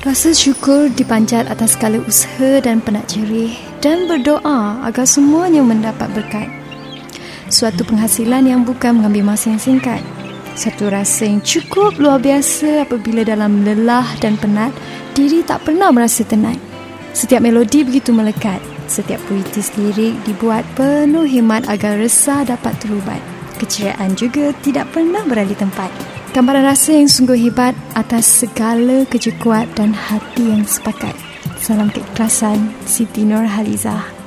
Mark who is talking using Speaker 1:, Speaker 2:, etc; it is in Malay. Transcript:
Speaker 1: Rasa syukur dipanjat atas segala usaha dan penat jerih dan berdoa agar semuanya mendapat berkat. Suatu penghasilan yang bukan mengambil masa yang singkat. Satu rasa yang cukup luar biasa apabila dalam lelah dan penat, diri tak pernah merasa tenang. Setiap melodi begitu melekat. Setiap puitis lirik dibuat penuh hikmat agar resah dapat terubat. Keceriaan juga tidak pernah beralih tempat. Gambaran rasa yang sungguh hebat atas segala kerja kuat dan hati yang sepakat. Salam keikhlasan, Siti Nurhalizah.